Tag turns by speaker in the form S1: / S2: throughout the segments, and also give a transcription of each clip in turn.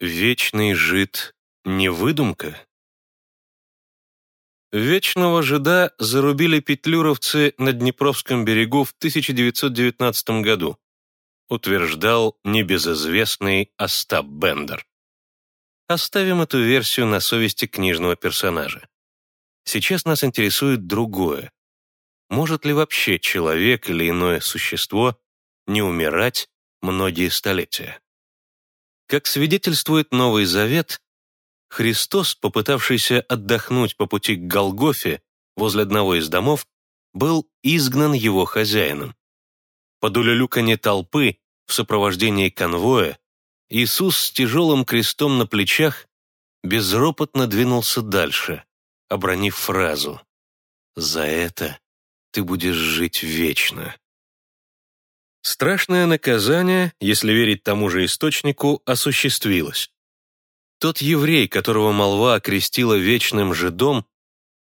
S1: Вечный жид не выдумка? Вечного жида зарубили петлюровцы на Днепровском берегу в 1919 году, утверждал небезызвестный Остап Бендер. Оставим эту версию на совести книжного персонажа. Сейчас нас интересует другое. Может ли вообще человек или иное существо не умирать многие столетия? Как свидетельствует Новый Завет, Христос, попытавшийся отдохнуть по пути к Голгофе возле одного из домов, был изгнан его хозяином. Под улюлюканье толпы в сопровождении конвоя Иисус с тяжелым крестом на плечах безропотно двинулся дальше, обронив фразу «За это ты будешь жить вечно». Страшное наказание, если верить тому же источнику, осуществилось. Тот еврей, которого молва окрестила вечным жидом,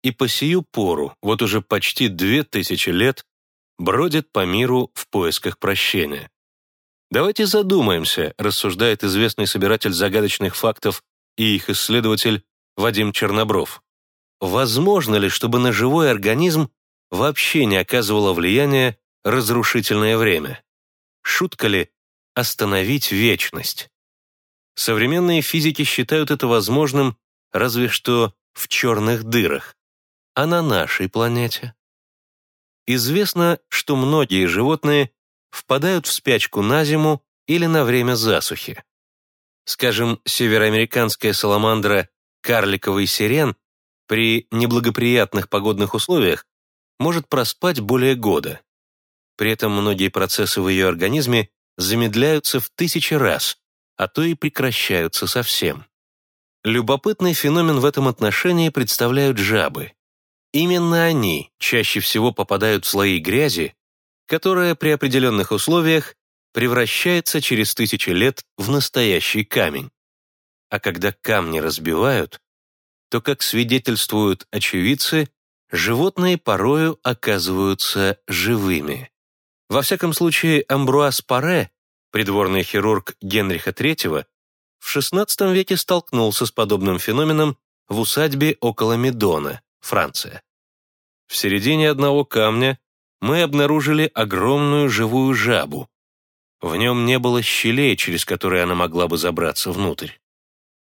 S1: и по сию пору, вот уже почти две тысячи лет, бродит по миру в поисках прощения. Давайте задумаемся, рассуждает известный собиратель загадочных фактов и их исследователь Вадим Чернобров. Возможно ли, чтобы на живой организм вообще не оказывало влияния разрушительное время? Шутка ли остановить вечность? Современные физики считают это возможным разве что в черных дырах. А на нашей планете? Известно, что многие животные впадают в спячку на зиму или на время засухи. Скажем, североамериканская саламандра карликовый сирен при неблагоприятных погодных условиях может проспать более года. При этом многие процессы в ее организме замедляются в тысячи раз, а то и прекращаются совсем. Любопытный феномен в этом отношении представляют жабы. Именно они чаще всего попадают в слои грязи, которая при определенных условиях превращается через тысячи лет в настоящий камень. А когда камни разбивают, то, как свидетельствуют очевидцы, животные порою оказываются живыми. Во всяком случае, Амбруаз Паре, придворный хирург Генриха III, в XVI веке столкнулся с подобным феноменом в усадьбе около Медона, Франция. В середине одного камня мы обнаружили огромную живую жабу. В нем не было щелей, через которые она могла бы забраться внутрь.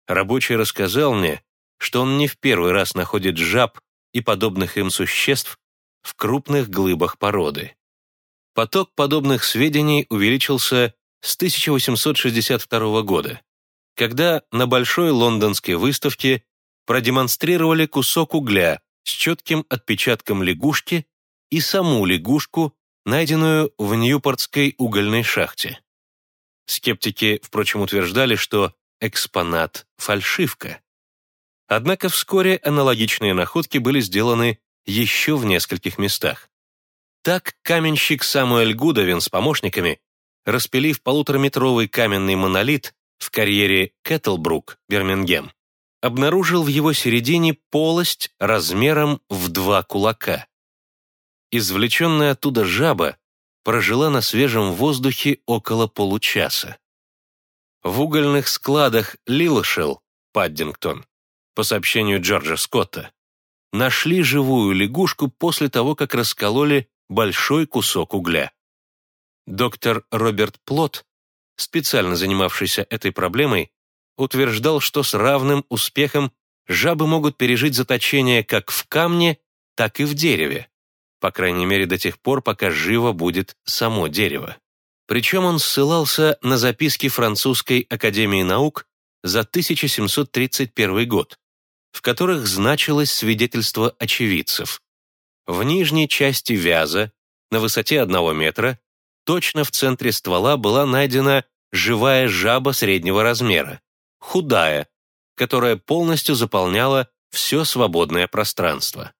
S1: Рабочий рассказал мне, что он не в первый раз находит жаб и подобных им существ в крупных глыбах породы. Поток подобных сведений увеличился с 1862 года, когда на Большой лондонской выставке продемонстрировали кусок угля с четким отпечатком лягушки и саму лягушку, найденную в Ньюпортской угольной шахте. Скептики, впрочем, утверждали, что экспонат – фальшивка. Однако вскоре аналогичные находки были сделаны еще в нескольких местах. Так каменщик Самуэль Гудовин с помощниками, распилив полутораметровый каменный монолит в карьере Кэтлбрук, Бирмингем, обнаружил в его середине полость размером в два кулака. Извлеченная оттуда жаба прожила на свежем воздухе около получаса. В угольных складах Лилошелл, Паддингтон, по сообщению Джорджа Скотта, нашли живую лягушку после того, как раскололи большой кусок угля. Доктор Роберт Плот, специально занимавшийся этой проблемой, утверждал, что с равным успехом жабы могут пережить заточение как в камне, так и в дереве, по крайней мере до тех пор, пока живо будет само дерево. Причем он ссылался на записки Французской академии наук за 1731 год, в которых значилось свидетельство очевидцев. В нижней части вяза, на высоте одного метра, точно в центре ствола была найдена живая жаба среднего размера, худая, которая полностью заполняла все свободное пространство.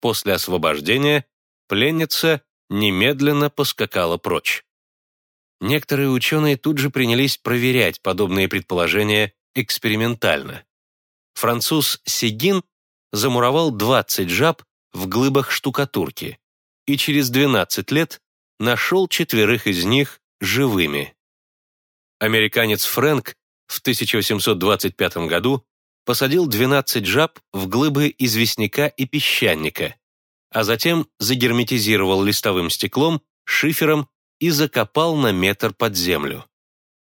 S1: После освобождения пленница немедленно поскакала прочь. Некоторые ученые тут же принялись проверять подобные предположения экспериментально. Француз Сегин замуровал 20 жаб в глыбах штукатурки и через 12 лет нашел четверых из них живыми. Американец Фрэнк в 1825 году посадил 12 жаб в глыбы известняка и песчаника, а затем загерметизировал листовым стеклом, шифером и закопал на метр под землю.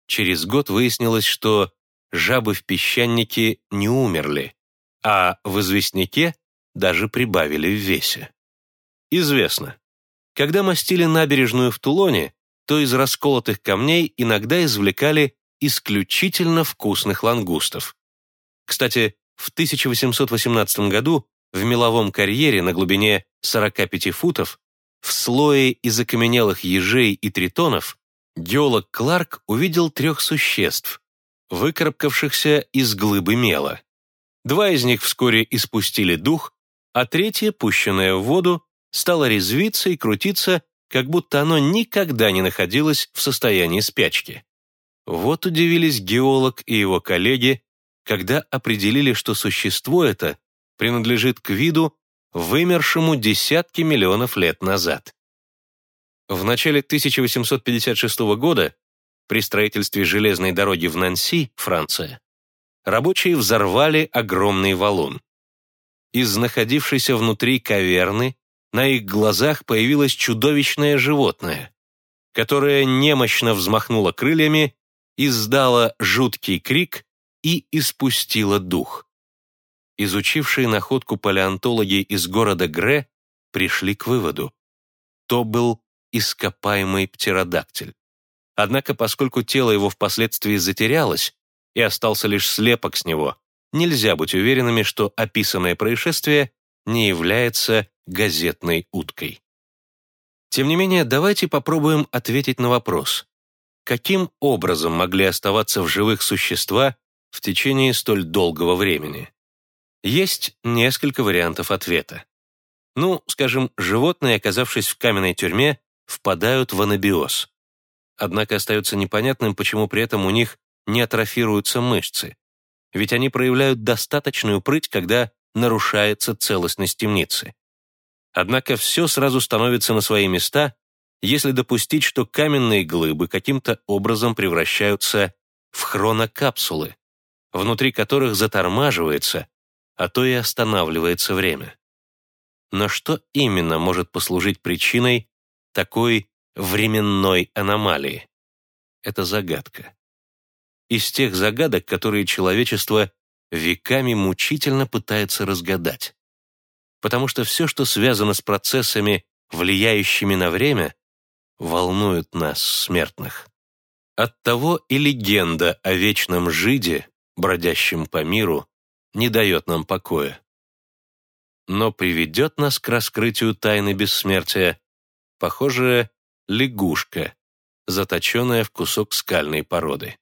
S1: Через год выяснилось, что жабы в песчанике не умерли, а в известняке даже прибавили в весе. Известно, когда мастили набережную в Тулоне, то из расколотых камней иногда извлекали исключительно вкусных лангустов. Кстати, в 1818 году в меловом карьере на глубине 45 футов в слое из окаменелых ежей и тритонов геолог Кларк увидел трех существ, выкарабкавшихся из глыбы мела. Два из них вскоре испустили дух, а третье, пущенное в воду, стало резвиться и крутиться, как будто оно никогда не находилось в состоянии спячки. Вот удивились геолог и его коллеги, когда определили, что существо это принадлежит к виду, вымершему десятки миллионов лет назад. В начале 1856 года при строительстве железной дороги в Нанси, Франция, рабочие взорвали огромный валун. Из находившейся внутри каверны на их глазах появилось чудовищное животное, которое немощно взмахнуло крыльями, издало жуткий крик и испустило дух. Изучившие находку палеонтологи из города Гре пришли к выводу. То был ископаемый птеродактиль. Однако, поскольку тело его впоследствии затерялось и остался лишь слепок с него, нельзя быть уверенными, что описанное происшествие не является газетной уткой. Тем не менее, давайте попробуем ответить на вопрос. Каким образом могли оставаться в живых существа в течение столь долгого времени? Есть несколько вариантов ответа. Ну, скажем, животные, оказавшись в каменной тюрьме, впадают в анабиоз. Однако остается непонятным, почему при этом у них не атрофируются мышцы. Ведь они проявляют достаточную прыть, когда нарушается целостность темницы. Однако все сразу становится на свои места, если допустить, что каменные глыбы каким-то образом превращаются в хронокапсулы, внутри которых затормаживается, а то и останавливается время. Но что именно может послужить причиной такой временной аномалии? Это загадка. Из тех загадок, которые человечество веками мучительно пытается разгадать. Потому что все, что связано с процессами, влияющими на время, волнует нас, смертных. Оттого и легенда о вечном жиде, бродящем по миру, не дает нам покоя. Но приведет нас к раскрытию тайны бессмертия, похоже, лягушка, заточенная в кусок скальной породы.